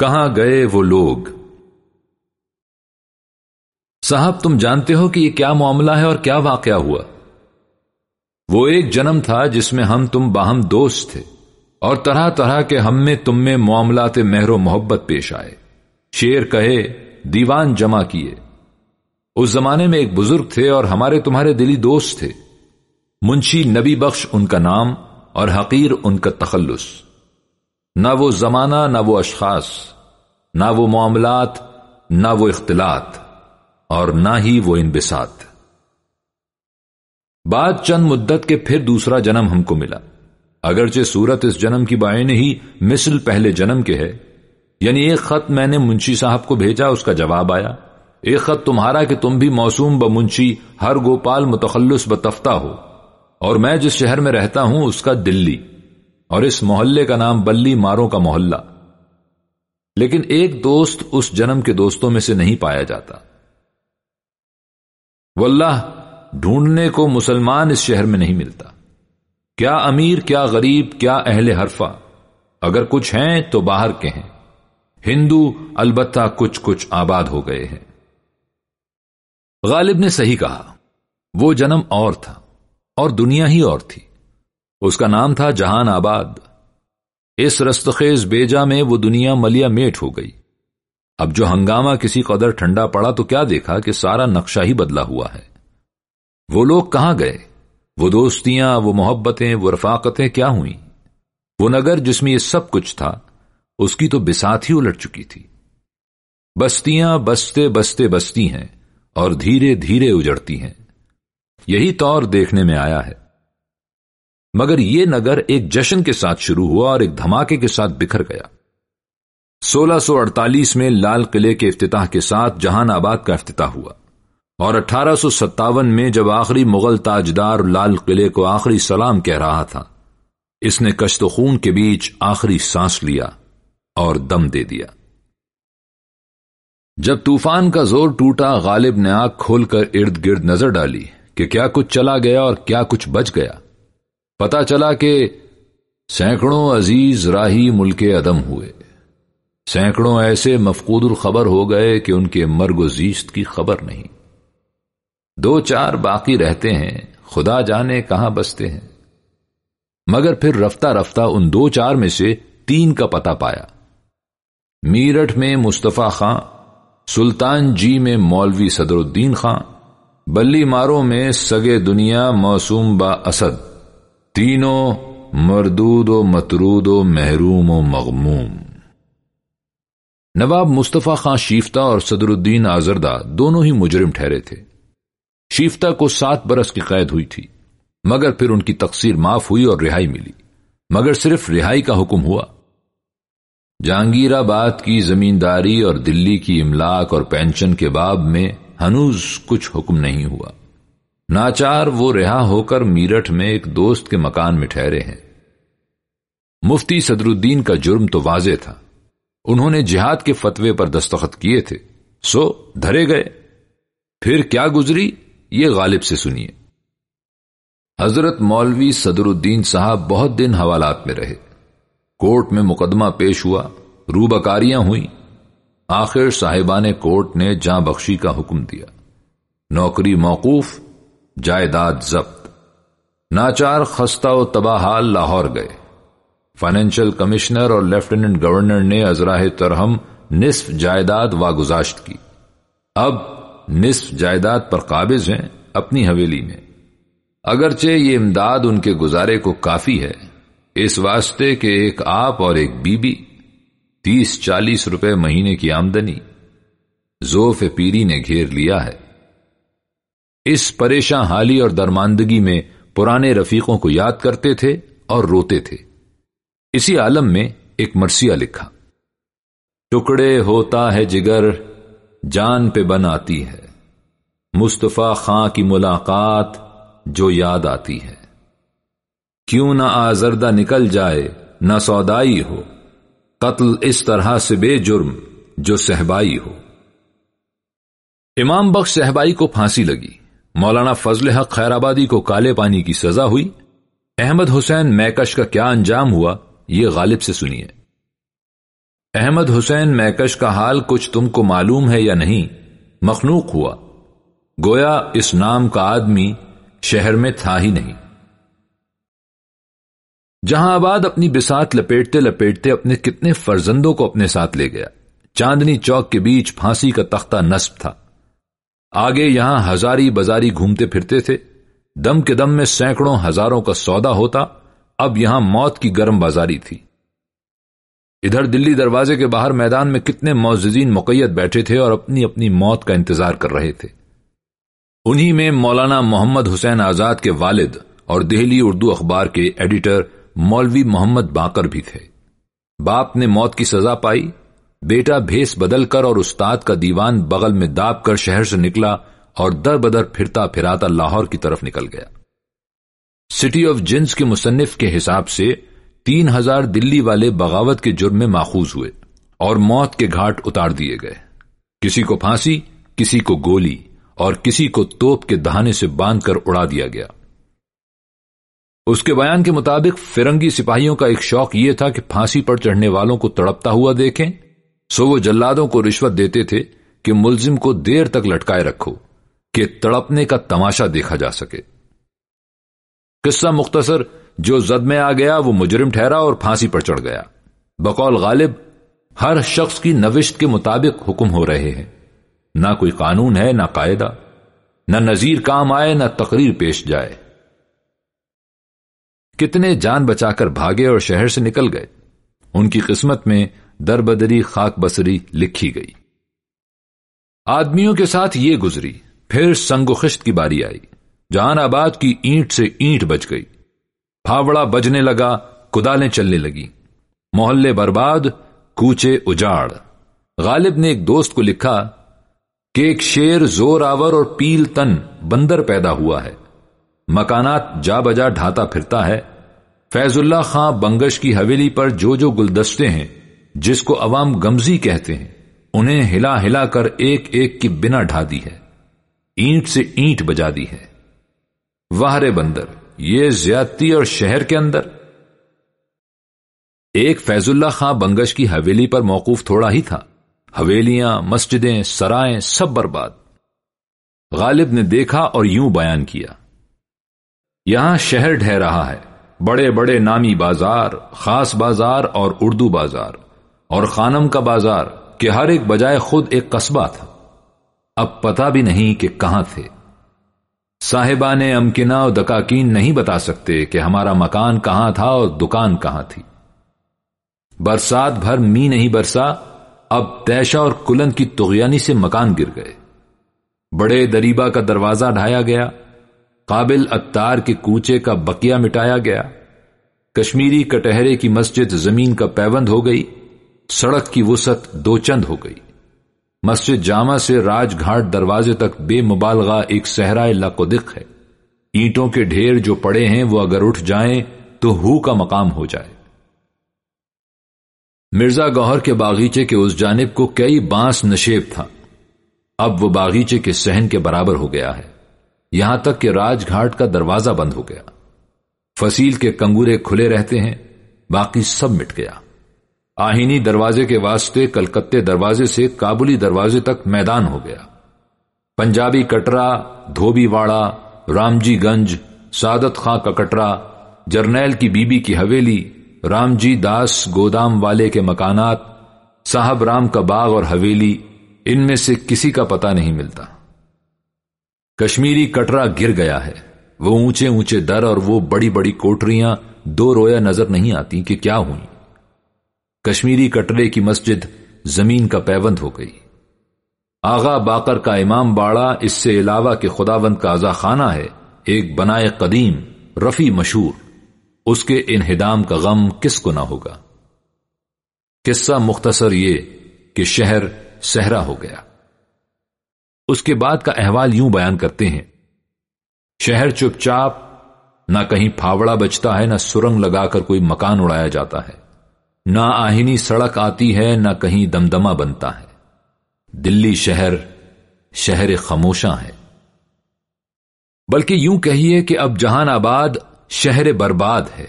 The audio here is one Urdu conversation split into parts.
کہاں گئے وہ لوگ؟ صاحب، تم جانتے ہو کہ یہ کیا معاملہ ہے اور کیا واقعہ ہوا؟ وہ ایک جنم تھا جس میں ہم تم باہم دوست تھے اور طرح طرح کے ہم میں تم میں معاملات مہر و محبت پیش آئے۔ شیر کہے، دیوان جمع کیے۔ اس زمانے میں ایک بزرگ تھے اور ہمارے تمہارے دلی دوست تھے۔ منشی نبی بخش ان کا نام اور حقیر ان کا تخلص۔ نہ وہ زمانہ، نہ وہ اشخاص، نہ وہ معاملات، نہ وہ اختلاط، اور نہ ہی وہ انبساط۔ بعد چند مدت کے پھر دوسرا جنم ہم کو ملا۔ اگرچہ صورت اس جنم کی بائیں ہی مثل پہلے جنم کے ہے۔ یعنی ایک خط میں نے منشی صاحب کو بھیجا، اس کا جواب آیا۔ ایک خط تمہارا کہ تم بھی موسوم ب منشی، ہر گوپال متخلص بتفتہ ہو۔ اور میں جس شہر میں رہتا ہوں، اس کا دلی۔ اور اس محلے کا نام بلی ماروں کا محلہ۔ لیکن ایک دوست اس جنم کے دوستوں میں سے نہیں پایا جاتا۔ واللہ، ڈھونڈنے کو مسلمان اس شہر میں نہیں ملتا۔ کیا امیر، کیا غریب، کیا اہل حرفہ۔ اگر کچھ ہیں تو باہر کے ہیں۔ ہندو البتہ کچھ کچھ آباد ہو گئے ہیں۔ غالب نے صحیح کہا، وہ جنم اور تھا اور دنیا ہی اور تھی۔ اس کا نام تھا جہان آباد۔ اس رستخیز بیجا میں وہ دنیا ملیا میٹ ہو گئی۔ اب جو ہنگامہ کسی قدر ٹھنڈا پڑا تو کیا دیکھا کہ سارا نقشہ ہی بدلا ہوا ہے۔ وہ لوگ کہاں گئے؟ وہ دوستیاں، وہ محبتیں، وہ رفاقتیں کیا ہوئیں؟ وہ نگر جس میں یہ سب کچھ تھا، اس کی تو بسات ہی الٹ چکی تھی۔ بستیاں بستے بستے بستی ہیں اور دھیرے دھیرے اجڑتی ہیں۔ یہی طور دیکھنے میں آیا ہے۔ مگر یہ نگر ایک جشن کے ساتھ شروع ہوا اور ایک دھماکے کے ساتھ بکھر گیا۔ سولہ سو اڑتالیس میں لال قلعے کے افتتاح کے ساتھ جہان آباد کا افتتاح ہوا اور اٹھارہ سو ستاون میں جب آخری مغل تاجدار لال قلعے کو آخری سلام کہہ رہا تھا، اس نے کشت و خون کے بیچ آخری سانس لیا اور دم دے دیا۔ جب طوفان کا زور ٹوٹا، غالب نے آنکھ کھول کر ارد گرد نظر ڈالی کہ کیا کچھ چلا گیا اور کیا کچھ بچ گیا۔ پتا چلا کہ سینکڑوں عزیز راہی ملک عدم ہوئے۔ سینکڑوں ایسے مفقود الخبر ہو گئے کہ ان کے مرگ و زیست کی خبر نہیں۔ دو چار باقی رہتے ہیں، خدا جانے کہاں بستے ہیں۔ مگر پھر رفتہ رفتہ ان دو چار میں سے تین کا پتا پایا۔ میرٹھ میں مصطفیٰ خان سلطان جی میں مولوی صدر الدین خان بلی ماروں میں سگے دنیا موسوم با اسد۔ تینوں مردود و مترود و محروم و مغموم۔ نواب مصطفیٰ خان شیفتہ اور صدر الدین آزردہ دونوں ہی مجرم ٹھہرے تھے۔ شیفتہ کو سات برس کی قید ہوئی تھی، مگر پھر ان کی تقسیر معاف ہوئی اور رہائی ملی۔ مگر صرف رہائی کا حکم ہوا۔ جہانگیر آباد کی زمینداری اور دلی کی املاک اور پینشن کے باب میں ہنوز کچھ حکم نہیں ہوا۔ ناچار وہ رہا ہو کر میرٹھ میں ایک دوست کے مکان میں ٹھہرے ہیں۔ مفتی صدر الدین کا جرم تو واضح تھا۔ انہوں نے جہاد کے فتوے پر دستخط کیے تھے۔ سو دھرے گئے۔ پھر کیا گزری؟ یہ غالب سے سنیے۔ حضرت مولوی صدر الدین صاحب بہت دن حوالات میں رہے۔ کورٹ میں مقدمہ پیش ہوا۔ روبکاریاں ہوئیں۔ آخر صاحبان کورٹ نے جاں بخشی کا حکم دیا۔ نوکری موقوف۔ جائیداد ضبط۔ ناچار خستہ و تباہ حال لاہور گئے۔ فائنینشل کمشنر اور لیفٹیننٹ گورنر نے ازراہ ترہم نصف جائیداد واگزاشت کی۔ اب نصف جائیداد پر قابض ہیں اپنی حویلی میں۔ اگرچہ یہ امداد ان کے گزارے کو کافی ہے، اس واسطے کہ ایک آپ اور ایک بی بی تیس چالیس روپے مہینے کی آمدنی۔ زوف پیری نے گھیر لیا ہے۔ اس پریشان حالی اور درماندگی میں پرانے رفیقوں کو یاد کرتے تھے اور روتے تھے۔ اسی عالم میں ایک مرثیہ لکھا، ٹکڑے ہوتا ہے جگر، جان پہ بن آتی ہے۔ مصطفیٰ خاں کی ملاقات جو یاد آتی ہے۔ کیوں نہ آزردہ نکل جائے، نہ سودائی ہو۔ قتل اس طرح سے بے جرم جو صحبائی ہو۔ امام بخش صحبائی کو پھانسی لگی۔ مولانا فضل حق خیر آبادی کو کالے پانی کی سزا ہوئی۔ احمد حسین میکش کا کیا انجام ہوا یہ غالب سے سنیے۔ احمد حسین میکش کا حال کچھ تم کو معلوم ہے یا نہیں؟ مخنوق ہوا۔ گویا اس نام کا آدمی شہر میں تھا ہی نہیں۔ جہاں آباد اپنی بسات لپیٹتے لپیٹتے اپنے کتنے فرزندوں کو اپنے ساتھ لے گیا۔ چاندنی چوک کے بیچ پھانسی کا تختہ نصب تھا۔ آگے یہاں ہزاری بازاری گھومتے پھرتے تھے۔ دم کے دم میں سینکڑوں ہزاروں کا سودا ہوتا۔ اب یہاں موت کی گرم بازاری تھی۔ ادھر دلی دروازے کے باہر میدان میں کتنے معززین مقیت بیٹھے تھے اور اپنی اپنی موت کا انتظار کر رہے تھے۔ انہی میں مولانا محمد حسین آزاد کے والد اور دہلی اردو اخبار کے ایڈیٹر مولوی محمد باقر بھی تھے۔ باپ نے موت کی سزا پائی۔ بیٹا بھیس بدل کر اور استاد کا دیوان بغل میں داب کر شہر سے نکلا اور در بدر پھرتا پھراتا لاہور کی طرف نکل گیا۔ سٹی آف جنس کے مصنف کے حساب سے تین ہزار دلی والے بغاوت کے جرم میں ماخوذ ہوئے اور موت کے گھاٹ اتار دیے گئے۔ کسی کو پھانسی، کسی کو گولی اور کسی کو توپ کے دہانے سے باندھ کر اڑا دیا گیا۔ اس کے بیان کے مطابق فرنگی سپاہیوں کا ایک شوق یہ تھا کہ پھانسی پر چڑھنے والوں کو تڑپتا ہوا دیکھیں۔ سو وہ جلادوں کو رشوت دیتے تھے کہ ملزم کو دیر تک لٹکائے رکھو کہ تڑپنے کا تماشا دیکھا جا سکے۔ قصہ مختصر جو زد میں آ گیا وہ مجرم ٹھہرا اور پھانسی پر چڑھ گیا۔ بقول غالب ہر شخص کی نوشت کے مطابق حکم ہو رہے ہیں۔ نہ کوئی قانون ہے، نہ قاعدہ۔ نہ نظیر کام آئے، نہ تقریر پیش جائے۔ کتنے جان بچا کر بھاگے اور شہر سے نکل گئے۔ ان کی قسمت میں در بدری خاک بسری لکھی گئی۔ آدمیوں کے ساتھ یہ گزری، پھر سنگ و خشت کی باری آئی۔ جہان آباد کی اینٹ سے اینٹ بچ گئی۔ پھاوڑا بجنے لگا، کدالیں چلنے لگی۔ محلے برباد، کوچے اجاڑ۔ غالب نے ایک دوست کو لکھا کہ ایک شیر زور آور اور پیل تن بندر پیدا ہوا ہے۔ مکانات جا بجا ڈھاتا پھرتا ہے۔ فیض اللہ خان بنگش کی حویلی پر جو جو گلدستے ہیں جس کو عوام گمزی کہتے ہیں، انہیں ہلا ہلا کر ایک ایک کی بنا ڈھا دی ہے۔ اینٹ سے اینٹ بجا دی ہے۔ واہرے بندر، یہ زیادتی اور شہر کے اندر؟ ایک فیض اللہ خان بنگش کی حویلی پر موقوف تھوڑا ہی تھا۔ حویلیاں، مسجدیں، سرائیں سب برباد۔ غالب نے دیکھا اور یوں بیان کیا۔ یہاں شہر ڈہ رہا ہے۔ بڑے بڑے نامی بازار، خاص بازار اور اردو بازار۔ اور خانم کا بازار کہ ہر ایک بجائے خود ایک قصبہ تھا۔ اب پتا بھی نہیں کہ کہاں تھے۔ صاحبان امکنا اور دکاکین نہیں بتا سکتے کہ ہمارا مکان کہاں تھا اور دکان کہاں تھی۔ برسات بھر می نہیں برسا، اب تیشا اور کلن کی تغیانی سے مکان گر گئے۔ بڑے دریبا کا دروازہ ڈھایا گیا، قابل اتار کے کوچے کا بکیا مٹایا گیا۔ کشمیری کٹہرے کی مسجد زمین کا پیوند ہو گئی۔ سڑک کی وسط دو چند ہو گئی۔ مسجد جامع سے راج گھاٹ دروازے تک بے مبالغہ ایک صحرائے لقدق ہے۔ اینٹوں کے ڈھیر جو پڑے ہیں وہ اگر اٹھ جائیں تو ہو کا مقام ہو جائے۔ مرزا گوہر کے باغیچے کے اس جانب کو کئی بانس نشیب تھا۔ اب وہ باغیچے کے سہن کے برابر ہو گیا ہے۔ یہاں تک کہ راج گھاٹ کا دروازہ بند ہو گیا۔ فصیل کے کنگورے کھلے رہتے ہیں۔ باقی سب مٹ گیا۔ آہینی دروازے کے واسطے کلکتے دروازے سے کابلی دروازے تک میدان ہو گیا۔ پنجابی کٹرا، دھوبی واڑا رام جی گنج، سعادت خاں کا کٹرا، جرنیل کی بیبی کی حویلی رام جی داس گودام والے کے مکانات، صاحب رام کا باغ اور حویلی، ان میں سے کسی کا پتہ نہیں ملتا۔ کشمیری کٹرا گر گیا ہے۔ وہ اونچے اونچے در اور وہ بڑی بڑی کوٹریاں دو رویا نظر نہیں آتی کہ کیا ہوئی کشمیری کٹرے کی مسجد زمین کا پیوند ہو گئی۔ آغا باقر کا امام باڑا اس سے علاوہ کے خداوند کا ازا خانہ ہے، ایک بنائے قدیم رفی مشہور۔ اس کے انہدام کا غم کس کو نہ ہوگا۔ قصہ مختصر یہ کہ شہر سہرا ہو گیا۔ اس کے بعد کا احوال یوں بیان کرتے ہیں۔ شہر چپ چاپ، نہ کہیں پھاوڑا بچتا ہے، نہ سرنگ لگا کر کوئی مکان اڑایا جاتا ہے۔ نہ آہینی سڑک آتی ہے، نہ کہیں دمدما بنتا ہے۔ دلی شہر شہر خاموشاں ہے۔ بلکہ یوں کہیے کہ اب جہان آباد شہر برباد ہے۔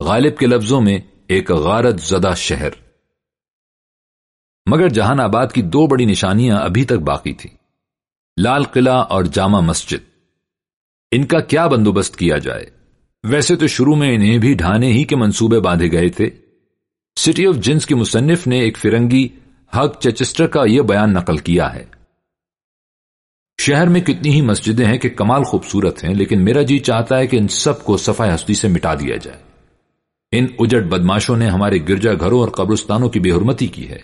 غالب کے لفظوں میں ایک غارت زدہ شہر۔ مگر جہان آباد کی دو بڑی نشانیاں ابھی تک باقی تھیں۔ لال قلعہ اور جامع مسجد۔ ان کا کیا بندوبست کیا جائے؟ ویسے تو شروع میں انہیں بھی ڈھانے ہی کے منصوبے باندھے گئے تھے۔ سٹی آف جنس کے مصنف نے ایک فرنگی حق چچسٹر کا یہ بیان نقل کیا ہے۔ شہر میں کتنی ہی مسجدیں ہیں کہ کمال خوبصورت ہیں، لیکن میرا جی چاہتا ہے کہ ان سب کو صفائی ہستی سے مٹا دیا جائے۔ ان اجٹ بدماشوں نے ہمارے گرجا گھروں اور قبرستانوں کی بے حرمتی کی ہے۔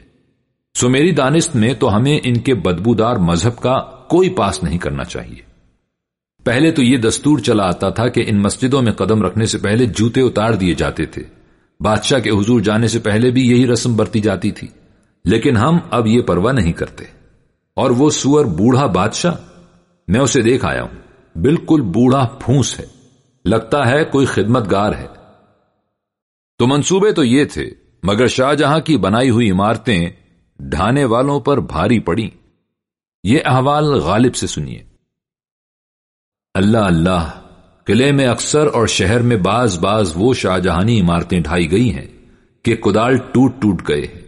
سو میری دانست میں تو ہمیں ان کے بدبودار مذہب کا کوئی پاس نہیں کرنا چاہیے۔ پہلے تو یہ دستور چلا آتا تھا کہ ان مسجدوں میں قدم رکھنے سے پہلے جوتے اتار دیے جاتے تھے۔ بادشاہ کے حضور جانے سے پہلے بھی یہی رسم برتی جاتی تھی، لیکن ہم اب یہ پرواہ نہیں کرتے۔ اور وہ سور بوڑھا بادشاہ؟ میں اسے دیکھ آیا ہوں۔ بالکل بوڑھا پھونس ہے۔ لگتا ہے کوئی خدمت گار ہے۔ تو منصوبے تو یہ تھے، مگر شاہ جہاں کی بنائی ہوئی عمارتیں ڈھانے والوں پر بھاری پڑی۔ یہ احوال غالب سے سنیے۔ اللہ اللہ۔ قلعے میں اکثر اور شہر میں باز باز وہ شاہجہانی عمارتیں ڈھائی گئی ہیں کہ کدال ٹوٹ ٹوٹ گئے ہیں۔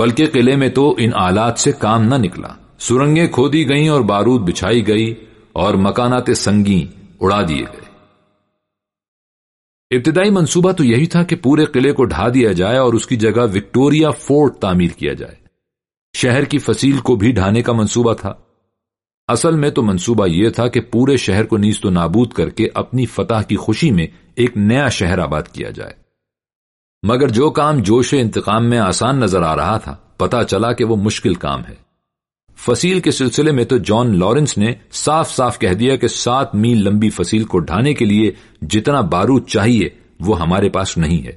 بلکہ قلعے میں تو ان آلات سے کام نہ نکلا۔ سرنگیں کھودی گئیں اور بارود بچھائی گئی اور مکانات سنگی اڑا دیے گئے۔ ابتدائی منصوبہ تو یہی تھا کہ پورے قلعے کو ڈھا دیا جائے اور اس کی جگہ وکٹوریا فورٹ تعمیر کیا جائے۔ شہر کی فصیل کو بھی ڈھانے کا منصوبہ تھا۔ اصل میں تو منصوبہ یہ تھا کہ پورے شہر کو نیز تو نابود کر کے اپنی فتح کی خوشی میں ایک نیا شہر آباد کیا جائے۔ مگر جو کام جوش انتقام میں آسان نظر آ رہا تھا پتا چلا کہ وہ مشکل کام ہے۔ فصیل کے سلسلے میں تو جان لارنس نے صاف صاف کہہ دیا کہ سات میل لمبی فصیل کو ڈھانے کے لیے جتنا بارود چاہیے، وہ ہمارے پاس نہیں ہے۔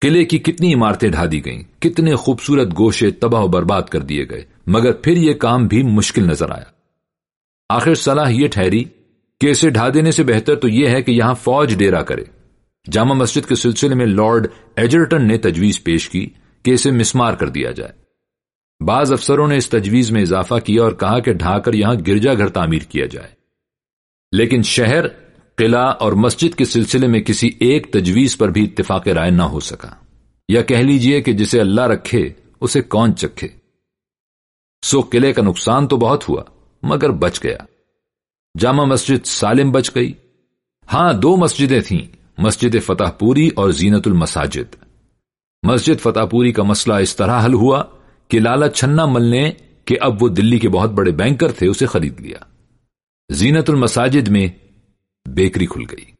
قلعے کی کتنی عمارتیں ڈھا دی گئیں، کتنے خوبصورت گوشے تباہ و برباد کر دیے گئے۔ مگر پھر یہ کام بھی مشکل نظر آیا۔ آخر صلاح یہ ٹھہری کہ اسے ڈھا دینے سے بہتر تو یہ ہے کہ یہاں فوج ڈیرا کرے۔ جامع مسجد کے سلسلے میں لارڈ ایجرٹن نے تجویز پیش کی کہ اسے مسمار کر دیا جائے۔ بعض افسروں نے اس تجویز میں اضافہ کیا اور کہا کہ ڈھا کر یہاں گرجا گھر تعمیر کیا جائے۔ لیکن شہر، قلعہ اور مسجد کے سلسلے میں کسی ایک تجویز پر بھی اتفاق رائے نہ ہو سکا۔ یا کہہ لیجیے کہ جسے اللہ رکھے، اسے کون چکھے؟ سو قلعے کا نقصان تو بہت ہوا، مگر بچ گیا۔ جامع مسجد سالم بچ گئی۔ ہاں دو مسجدیں تھیں، مسجد فتح پوری اور زینت المساجد۔ مسجد فتح پوری کا مسئلہ اس طرح حل ہوا کہ لالا چھنا مل نے کہ اب وہ دلی کے بہت بڑے بینکر تھے، اسے خرید لیا۔ زینت المساجد میں بیکری کھل گئی۔